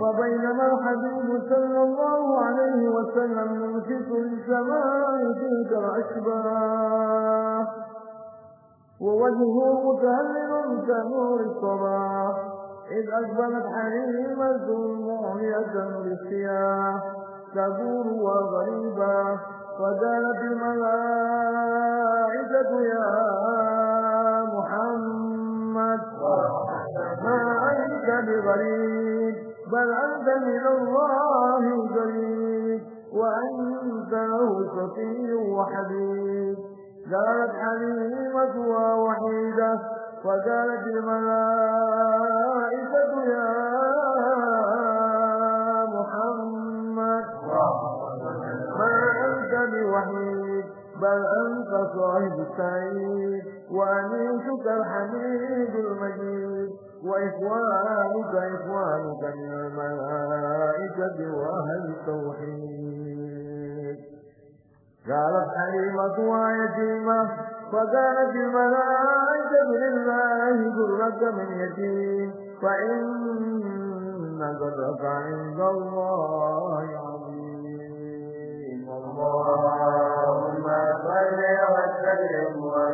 فبينما الحبيب صلى الله عليه وسلم يمسك للسماء تلك الأشباه ووجهه متهلل كنور الصباح. إذ أقبلت حريمة مؤمنة بالسياح تبور وغريبا فقالت الملائكة يا محمد. ما أنت بغريب؟ بل أنت من الله قريب وأنت له صفي وحبيب قالت حليمة ووحيدة فقالت الملائكة يا محمد. ما أنت بوحيد بل أنت صاحب السعيد وأنيسك الحميد المجيد. وإخوانك إخوانك من الملائكة وأهل التوحيد. قالت حليمة ويتيمة فقالت الملائكة لله ذرك من يتيم. فإن ذرك عند الله